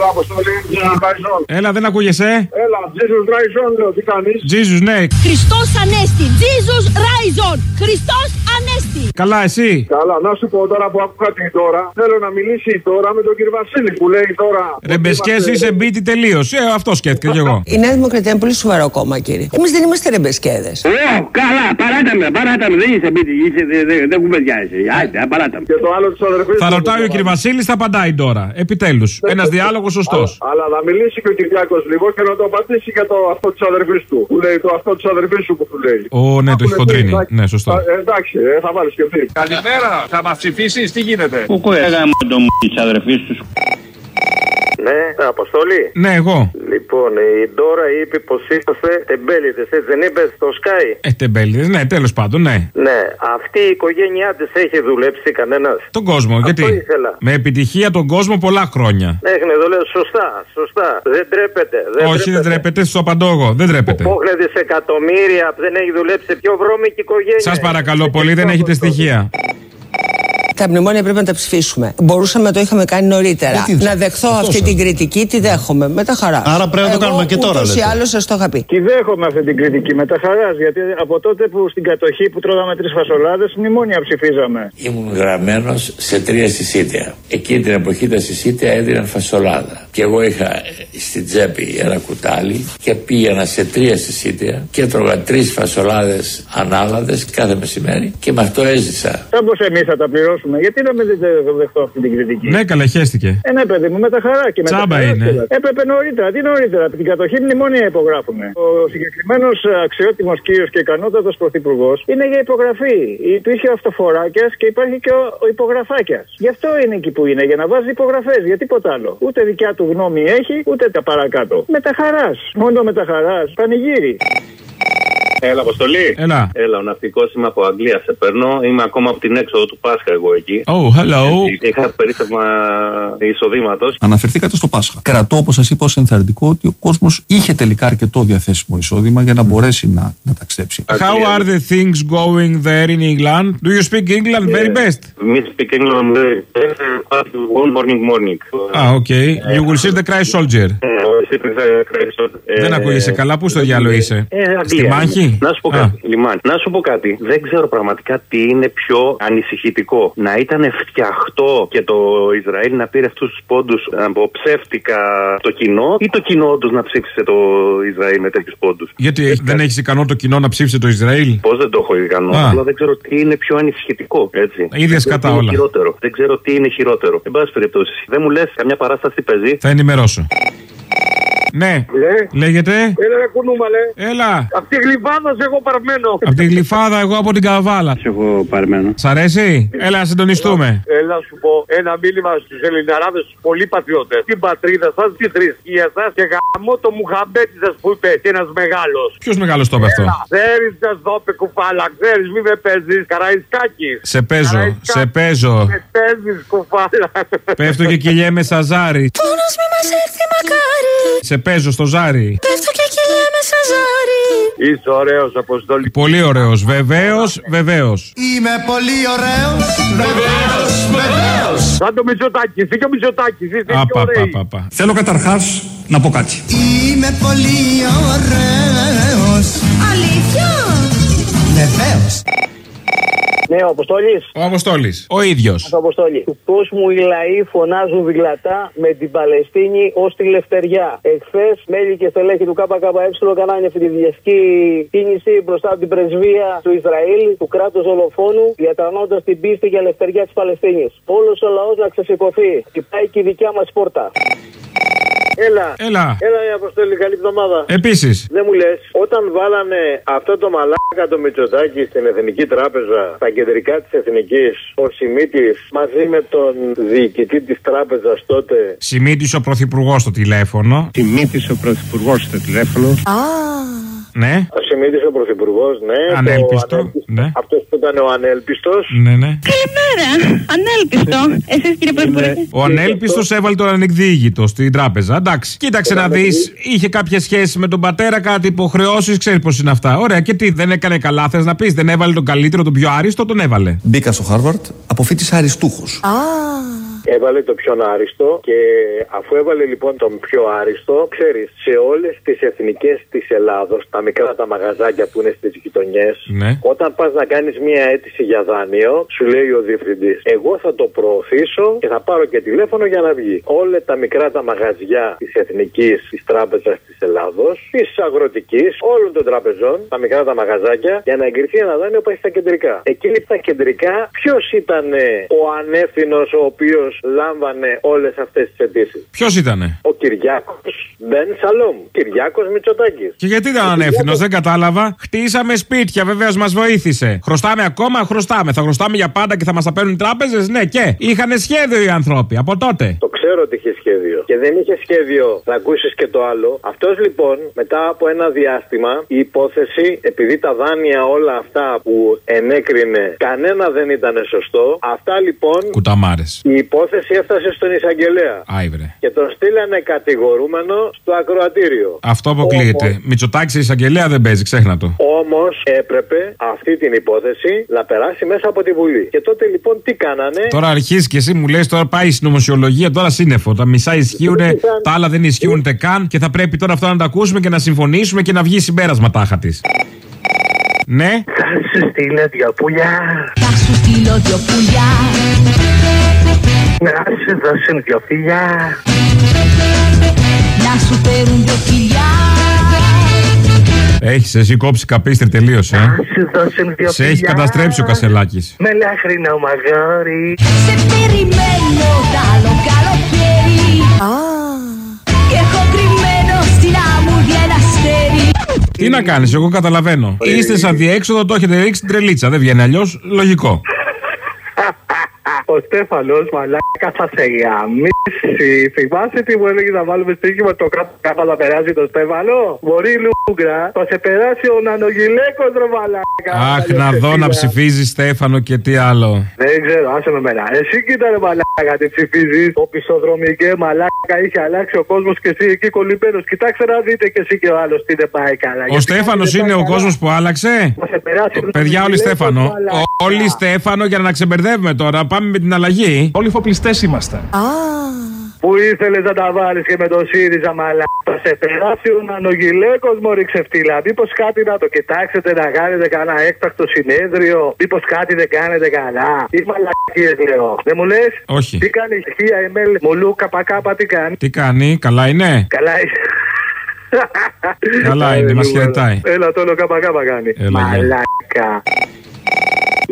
Έλα, Αποστόλη. Έλα, δεν ακούγεσαι; Έλα, Jesus Rise λέω, τι κάνεις; Jesus, ναι. Χριστός Ανέστη. Jesus Rise on. Χριστός Ανέστη. Καλά, εσύ; Καλά, να σου πω τώρα που άκουγα την τώρα. Θέλω να μιλήσει τώρα με τον κύριο Βασίλη που λέει τώρα. Ρεμπεσκέ ότι είμαστε- είσαι μπίτι τελείως. Ε, αυτό σκέφτηκα κι εγώ. Η Νέα Δημοκρατία είναι πολύ σοβαρό κόμμα, κύριε. Εμείς δεν είμαστε ρεμπεσκέδες. Ω, καλά, παράτα με, παράτα με. Δεν είσαι μπίτι, είσαι, δεν δε, δε κουβεντιάζεσαι. Άντε, παράτα με. Και το άλλο της αδερφής. Θα ρωτάει ο κ. Βασίλης, θα απαντάει τώρα. Επιτέλους. Ένας διάλογος σωστός. Αλλά να μιλήσει και ο Κυριάκος λίγο και να το απαντήσει για το αυτό της αδερφής του. Που λέει το αυτό της αδερφής σου που του λέει. Ω, ναι, το έχει Άκουνε χοντρίνει. τι, εντάξει. Ναι, σωστό. Ε, εντάξει, ε, θα βάλει και αυτή. Καλημέρα, θα μας ψηφίσεις, τι γίνεται; Κουκού έγαμε το μου της αδερφής τους. Ναι, αποστολή. Ναι, εγώ. Λοιπόν, η Ντόρα είπε πως είσαστε τεμπέλητε, έτσι δεν είπες στο Sky. Ε, τεμπέληδες. Ναι, τέλος πάντων, ναι. Ναι, αυτή η οικογένειά της έχει δουλέψει κανένας; Τον κόσμο, γιατί. ήθελα. Με επιτυχία τον κόσμο πολλά χρόνια. Έχει δουλέψει σωστά, σωστά. Δεν τρέπεται. Δεν Όχι, δεν τρέπεται, στο απαντώ εγώ. Δεν τρέπεται. Πόχνε δισεκατομμύρια δεν έχει δουλέψει σε πιο βρώμικη οικογένεια. Σας παρακαλώ πολύ, δεν έχετε στοιχεία. Τα μνημόνια πρέπει να τα ψηφίσουμε. Μπορούσαμε να το είχαμε κάνει νωρίτερα. Γιατί δεν- Να δεχθώ αυτό αυτή σας. την κριτική, τη δέχομαι. Με τα χαρά. Άρα πρέπει να το κάνουμε και τώρα, Ούτως ή λέτε. άλλως σας το είχα πει. Τη δέχομαι αυτή την κριτική με τα χαράς. Γιατί από τότε που στην κατοχή που τρώγαμε τρεις φασολάδες, μνημόνια ψηφίζαμε. Ήμουν γραμμένος σε τρία συσίτια. Εκείνη την εποχή τα συσίτια έδιναν φασολάδα. Και εγώ είχα ε, στην τσέπη ένα κουτάλι και πήγαινα σε τρία συσίτια και έτρωγα τρεις φασολάδες ανάλαδες κάθε μεσημέρι και με αυτό έζησα. Όπω εμείς θα τα πληρώσουμε, γιατί να μην δε- δεχτώ αυτή την κριτική; Ναι, καλά, χαίστηκε. Ε, ναι, παιδί μου, με τα χαρά και με Τσάμπα τα χαρά. είναι. και- Έπρεπε νωρίτερα. Τι νωρίτερα. Από την κατοχή μνημόνια υπογράφουμε. Ο συγκεκριμένος αξιότιμος κύριος και ικανότατος πρωθυπουργός είναι για υπογραφή. Υπήρχε ο αυτοφοράκιας και υπάρχει και ο, ο υπογραφάκιας. Γι' αυτό είναι εκεί που είναι, για να βάζει υπογραφές. Για τίποτα άλλο. Ούτε δικιά του γνώμη έχει, ούτε τα παρακάτω. Με τα χαράς. Μόνο με τα χαράς. Πανηγύρι. Έλα, αποστολή. Έλα. Έλα, ο ναυτικό είμαι από Αγγλία. Σε παίρνω. Είμαι ακόμα από την έξοδο του Πάσχα εγώ εκεί. Oh, hello. Είχα περίσσευμα εισοδήματο. Αναφερθήκατε στο Πάσχα. Κρατώ, όπω σα είπα, ω ενθαρρυντικό ότι ο κόσμο είχε τελικά αρκετό διαθέσιμο εισόδημα για να μπορέσει να, να ταξιδέψει. How are the things going there in England? Do you speak England very best? We speak English very well. One morning morning. Ah, okay. You will see the Christ soldier. Δεν ακούγεσαι καλά, πού στο διάλογο είσαι. Ε, Αγγλία Στη είμαι. Μάχη; Να σου πω Α. κάτι. Λιμάνι. Να σου πω κάτι. Δεν ξέρω πραγματικά τι είναι πιο ανησυχητικό. Να ήταν φτιαχτό και το Ισραήλ να πήρε αυτούς τους πόντους από ψεύτικα το κοινό ή το κοινό όντως να ψήφισε το Ισραήλ με τέτοιους πόντους; Γιατί δεν έχεις ικανό το κοινό να ψήφισε το Ισραήλ; Πώς δεν το έχω ικανό. Α. Απλά δεν ξέρω τι είναι πιο ανησυχητικό. Έτσι. Ίδια Δεν ξέρω σκατά τι είναι όλα. Χειρότερο. Δεν ξέρω τι είναι χειρότερο. Εν πάση περιπτώσει, δεν μου λες καμιά παράσταση παίζει. Θα ενημερώσω. Ναι, λέγεται; Έλα, ρε κουνούμαλε. Έλα. Απ' τη γλυφάδα σε εγώ παρμένο. Από τη γλυφάδα, εγώ από την καβάλα. Εγώ παρμένο. Σ' αρέσει; Έλα, να συντονιστούμε. Έλα να σου πω ένα μήνυμα στους Ελληναράδες, του πολύ πατριώτες. Την πατρίδα σας, τη θρησκεία σα και γαμώ το Μουχαμπέτιδε που είπε και ένας μεγάλος. Ποιος μεγάλος το είπε αυτό; Ξέρεις, να δώπε κουφάλα, ξέρεις, μη με παίζεις. Καραϊσκάκι. Σε παίζω, σε παίζω. Με παίζεις κουφάλα. Πέφτω και κυλιέμαι σαν ζάρι. Πόνος μη μας έρθει μακάρι. Σε παίζω στο ζάρι. Πέφτω και κυλιέμαι σαν ζάρι. Είσαι ωραίος, Αποστόλη. Πολύ ωραίος. Βεβαίως, βεβαίως. Είμαι πολύ ωραίος. Βεβαίως, βεβαίως. Σαν το Μητσοτάκι, είσαι και ο Μητσοτάκι. Είστε πιο Απα, ωραίοι. πα, πα. Θέλω καταρχάς να πω κάτι. Είμαι πολύ ωραίος. Αλήθεια. Βεβαίως. Ναι, ο Αποστόλης. Ο Αποστόλης. Ο ίδιος. Το Αποστόλης. Του κόσμου οι λαοί φωνάζουν δυνατά με την Παλαιστίνη ως τη λευτεριά. Εχθές, μέλη και στελέχη του ΚΚΕ κάνανε αυτή τη διασκή κίνηση μπροστά από την πρεσβεία του Ισραήλ, του κράτους δολοφόνου, διατρανώντα την πίστη για ελευθερία της Παλαιστίνης. Όλος ο λαός να ξεσηκωθεί. Και πάει και η δικιά μας πόρτα. Έλα. Έλα. Έλα, η Αποστόλη, καλή εβδομάδα. Επίσης. Δεν μου λες, όταν βάλανε αυτό το μαλάκα το Μητσοτάκι στην Εθνική Τράπεζα, στα κεντρικά της Εθνικής, ο Σιμίτης μαζί με τον διοικητή της τράπεζας τότε. Σημείτη ο πρωθυπουργός στο τηλέφωνο. Τιμήτη ο πρωθυπουργός στο τηλέφωνο. Ναι. Ο Σιμίτη ο πρωθυπουργός, ναι. Ανέλπιστο, ναι. Αυτός που ήταν ο ανέλπιστος. Ναι, ναι. Καλημέρα. Ανέλπιστο. Εσείς κύριε Πρωθυπουργέ. Ο ανέλπιστος έβαλε τον ανεκδιήγητο στην τράπεζα. Εντάξει. Κοίταξε να δεις, είχε κάποια σχέση με τον πατέρα, κάτι υποχρεώσεις, ξέρεις πώς είναι αυτά. Ωραία, και τι, δεν έκανε καλά, θες να πεις, δεν έβαλε τον καλύτερο, τον πιο άριστο, τον έβαλε. Μπήκα στο Χάρβαρντ, αποφοίτησα αριστούχος. Έβαλε το πιο άριστο και αφού έβαλε λοιπόν τον πιο άριστο, ξέρεις, σε όλες τις εθνικές της Ελλάδος, τα μικρά τα μαγαζάκια που είναι στις γειτονιές, Ναι. όταν πας να κάνεις μία αίτηση για δάνειο, σου λέει ο διευθυντής, Εγώ θα το προωθήσω και θα πάρω και τηλέφωνο για να βγει. Όλα τα μικρά τα μαγαζιά της εθνικής, της τράπεζας της Ελλάδος, της αγροτικής, όλων των τραπεζών, τα μικρά τα μαγαζάκια, για να εγκριθεί ένα δάνειο πάει στα κεντρικά. Εκείνη τα κεντρικά, ποιος ήταν ο ανεύθυνος ο οποίος λάμβανε όλες αυτές τις αιτήσεις. Ποιος ήτανε; Ο Κυριάκος Μπεν Σαλόμ. Κυριάκος Μητσοτάκης. Και γιατί ήταν ανεύθυνος, δεν κατάλαβα. Χτίσαμε σπίτια, βεβαίως μας βοήθησε. Χρωστάμε ακόμα, χρωστάμε. Θα χρωστάμε για πάντα και θα μας τα παίρνουν οι τράπεζες, ναι και. Είχαν σχέδιο οι άνθρωποι από τότε. Το ξέρω ότι είχε σχέδιο. Και δεν είχε σχέδιο να ακούσεις και το άλλο. Αυτός λοιπόν, μετά από ένα διάστημα, η υπόθεση, επειδή τα δάνεια όλα αυτά που ενέκρινε, κανένα δεν ήταν σωστό. Αυτά λοιπόν, Κουταμάρες. η υπόθεση έφτασε στον εισαγγελέα. Άιβρε. Και τον στείλανε κατηγορούμενο στο ακροατήριο. Αυτό αποκλείεται. Μητσοτάκης εισαγγελέα δεν παίζει, ξέχνα το. Όμως έπρεπε αυτή την υπόθεση να περάσει μέσα από τη Βουλή. Και τότε λοιπόν τι κάνανε; Τώρα αρχίζεις και εσύ μου λες, τώρα πάει η συνωμοσιολογία, τώρα σύννεφο. Τα μισά ισχύουν, τα άλλα δεν ισχύουν ούτε καν και θα πρέπει τώρα αυτό να τα ακούσουμε και να συμφωνήσουμε και να βγει συμπέρασμα τάχα της. Ναι, Θα σου στείλω δυο πουλιά. Θα σου στείλω δυο πουλιά Να σου δώσουν δυο φιλιά. Να σου φέρουν δυο φιλιά έχεις εσύ κόψει καπίστρι τελείωσε. Να Ε. σου δώσουν δυο Σε έχει καταστρέψει ο Κασελάκης. Με λάχρινο μαγόρι. Σε περιμένω τ' άλλο καλοκαίρι Και έχω κρυμμένο στην άμμουδια ένα αστέρι Τι να κάνεις, εγώ καταλαβαίνω. Είστε σαν διέξοδο, το έχετε ρίξει την τρελίτσα. Δεν βγαίνει αλλιώς. Λογικό. Ο Στέφανος μαλάκα θα σε γαμίσει. Θυμάσαι τι μου έλεγες να βάλουμε στοίχημα το κάτω κάπα να περάσει το Στέφανο; Μπορεί λούγκρα. Θα σε περάσει ο νανογιλέκο ρε μαλάκα. Αχ, να δω να ψηφίζει Στέφανο και τι άλλο. Δεν ξέρω, άσε με μένα. Εσύ κοίτα ρε μαλάκα τι ψηφίζεις. Ο πισοδρομικέ μαλάκα είχε αλλάξει ο κόσμος και εσύ εκεί κολλημένος. Κοιτάξτε να δείτε και εσύ και ο άλλος τι δεν πάει καλά. Ο Στέφανος είναι ο κόσμος που άλλαξε; Θα σε περάσει ο Παιδιά, όλοι Νανογιλέκος, Στέφανο. μαλάκα. Ο- Όλοι Στέφανο για να ξεμπερδεύουμε τώρα. Πάμε με την αλλαγή. Όλοι φοπλιστές είμαστε. Που ήθελες να τα βάλεις και με το ΣΥΡΙΖΑ μαλάκα. Θα σε περάσει ο νανογιλέκο μωρή ξεφτύλα. Μήπως κάτι να το κοιτάξετε να κάνετε κανένα έκτακτο συνέδριο; Μήπως κάτι δεν κάνετε καλά; Τις μαλακίες λέω. Δεν μου λες; Όχι. Τι κάνει η Χία Εμέλ Μουλού καπακάπα τι κάνει; Τι κάνει, καλά είναι; Καλά Καλά είναι, μας χαιρετάει. Έλα το όλο καπακάπα κάνει. Έλα, γεια. Μαλάκα.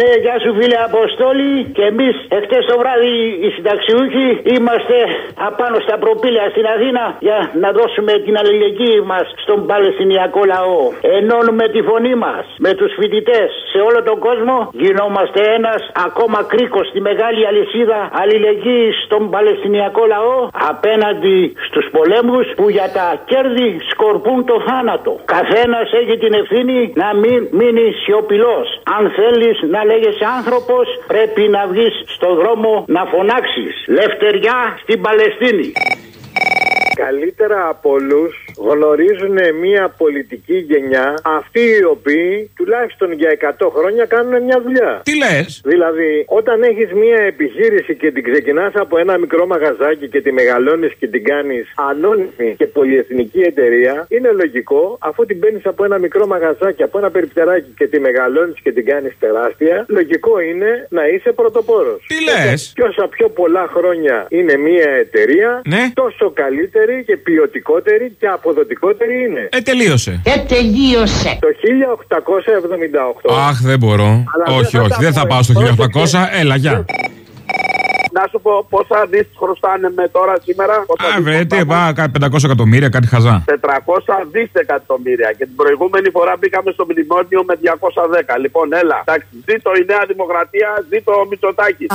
Ναι, γεια σου φίλε Αποστόλη. Και εμείς εχθές το βράδυ οι συνταξιούχοι είμαστε απάνω στα προπήλαια στην Αθήνα για να δώσουμε την αλληλεγγύη μας στον Παλαιστινιακό λαό. Ενώνουμε τη φωνή μας με τους φοιτητές σε όλο τον κόσμο. Γινόμαστε ένας ακόμα κρίκος στη μεγάλη αλυσίδα αλληλεγγύης στον Παλαιστινιακό λαό απέναντι στους πολέμους που για τα κέρδη σκορπούν το θάνατο. Καθένας έχει την ευθύνη να μην μείνει σιωπηλός. Αν θέλεις να λέγεσαι άνθρωπος, πρέπει να βγεις στον δρόμο να φωνάξεις. Λευτεριά στην Παλαιστίνη. Καλύτερα από όλους γνωρίζουν μια πολιτική γενιά αυτοί οι οποίοι τουλάχιστον για 100 χρόνια κάνουν μια δουλειά. Τι λες; Δηλαδή, όταν έχεις μια επιχείρηση και την ξεκινάς από ένα μικρό μαγαζάκι και τη μεγαλώνεις και την κάνεις ανώνυμη και πολυεθνική εταιρεία, είναι λογικό αφού την παίρνεις από ένα μικρό μαγαζάκι, από ένα περιπτεράκι και τη μεγαλώνεις και την κάνεις τεράστια, λογικό είναι να είσαι πρωτοπόρος. Τι λες; Και όσα πιο πολλά χρόνια είναι μια εταιρεία, Ναι. τόσο καλύτερη και ποιοτικότερη και αποδοτικότερη είναι. Ε, τελείωσε. Και τελείωσε Το 1878. Αχ, δεν μπορώ. Αλλά δεν όχι, θα όχι, τα δεν θα πω. πάω στο Πρόσεξε. 1800. Έλα, γεια. Να σου πω πόσα δι χρωστάνε με τώρα σήμερα. πόσα Α, δις βρε, τι, χρωστάμε. πά, κάτι 500 εκατομμύρια, κάτι χαζά. 400 δισεκατομμύρια. Και την προηγούμενη φορά μπήκαμε στο μνημόνιο με 210. Λοιπόν, έλα. Εντάξει, ζήτω η Νέα Δημοκρατία, ζήτω ο Μητσοτάκης.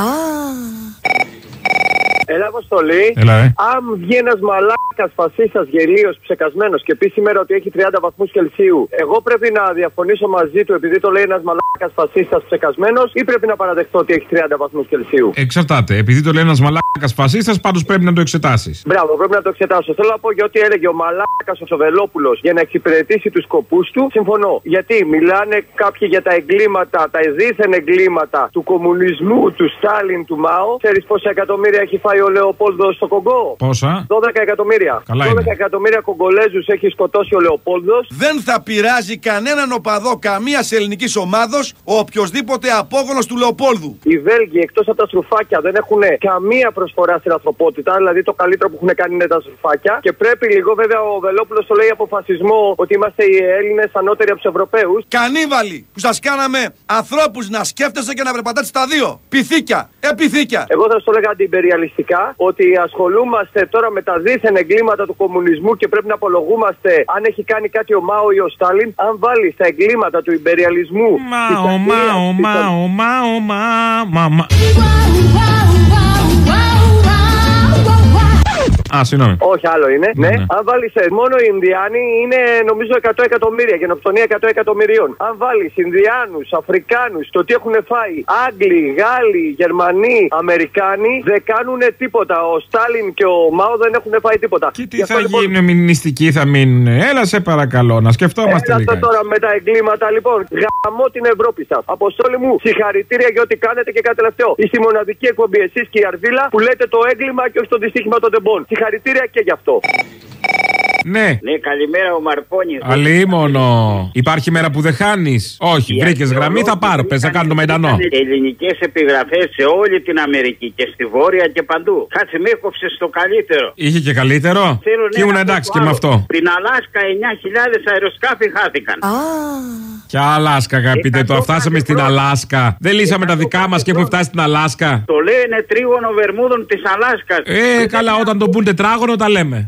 Έλα, Αποστολή. Έλα, ε. Αν βγει ένας μαλάκας φασίστας γελίος ψεκασμένος και πει σήμερα ότι έχει 30 βαθμούς Κελσίου, εγώ πρέπει να διαφωνήσω μαζί του επειδή το λέει ένας μαλάκας φασίστας ψεκασμένος ή πρέπει να παραδεχτώ ότι έχει 30 βαθμούς Κελσίου; Εξαρτάται. Επειδή το λέει ένας μαλάκας φασίστας, πάντως πρέπει να το εξετάσεις. Μπράβο, πρέπει να το εξετάσω. Θέλω να πω για ό,τι έλεγε ο Μαλάκας ο Σοβελόπουλος για να εξυπηρετήσει τους σκοπούς του. Συμφωνώ. Γιατί μιλάνε κάποιοι για τα εγκλήματα, τα δίθεν εγκλήματα του κομμουνισμού, του Στάλιν, του Μάο. Ξέρεις πόσα εκατομμύρια έχει φάει ο Λεοπόλδος στο Κογκό. Πόσα; 12 εκατομμύρια. Καλά 12 είναι. εκατομμύρια Κογκολέζους έχει σκοτώσει ο Λεοπόλδος. Δεν θα πειράζει κανέναν οπαδό καμίας ελληνικής ομάδος ο οποιοδήποτε απόγονος του Λεοπόλδου. Οι Βέλγοι εκτός από τα στρουφάκια δεν έχουν καμία προσφορά στην ανθρωπότητα. Δηλαδή το καλύτερο που έχουν κάνει είναι τα στρουφάκια. Και πρέπει λίγο, βέβαια, ο Βελόπουλος το λέει από φασισμό ότι είμαστε οι Έλληνες ανώτεροι από τους Ευρωπαίους. Κανίβαλοι που σας κάναμε ανθρώπους να σκέφτεστε και να περπατάτε στα δύο. Πυθίκια, επιθήκια. Εγώ θα σου το έλεγα αντιπεριαλιστικά ότι ασχολούμαστε τώρα με τα δίθεν εγκλήματα του κομμουνισμού και πρέπει να απολογούμαστε αν έχει κάνει κάτι ο Μάο ή ο Στάλιν. Αν βάλει τα εγκλήματα του υπεριαλισμού. Μάω, μάω, μάω, μάω, μάω, μα, μα. Α, συγγνώμη. Όχι, άλλο είναι. Ναι. ναι. Αν βάλεις μόνο οι Ινδιάνοι είναι νομίζω 100 εκατομμύρια, γενοκτονία 100 εκατομμυρίων. Αν βάλεις Ινδιάνους, Αφρικάνους, το τι έχουν φάει Άγγλοι, Γάλλοι, Γερμανοί, Αμερικάνοι δεν κάνουν τίποτα. Ο Στάλιν και ο Μάο δεν έχουν φάει τίποτα. Και τι θα γίνουν, μηνυστικοί θα μείνουν. Έλα σε παρακαλώ, να σκεφτόμαστε Έλα λίγα. τώρα με τα εγκλήματα λοιπόν. Γαμώ την Ευρώπη σας. Αποστόλη μου, συγχαρητήρια για ό,τι κάνετε και κάτι τελευταίο. Είστε η μοναδική εκπομπή εσείς και η Αρδίλα που λέτε το έγκλημα και όχι το δυστύχημα των τεμπών. Συγχαρητήρια και γι' αυτό. Ναι. Ναι, καλημέρα ο Μαρκόνη. Αλίμονο. Υπάρχει μέρα που δεν χάνεις; Όχι, βρήκες γραμμή, θα πάρω. Πες να κάνω το μαϊντανό. Ελληνικές επιγραφές σε όλη την Αμερική και στη Βόρεια και παντού. Κάτσε με έκοψε στο καλύτερο. Είχε και καλύτερο; Θέλω, Και ναι, ήμουν να πω εντάξει το και με άλλο. αυτό. Στην Αλάσκα 9.000 αεροσκάφη χάθηκαν. Και Αλάσκα, αγαπητέ, τώρα φτάσαμε στην Αλάσκα. Δεν λύσαμε τα δικά μας και έχουμε φτάσει στην Αλάσκα. Το λένε τρίγωνο Βερμούδων της Αλάσκας. Ε, καλά, όταν το πούν τετράγωνο τα λέμε.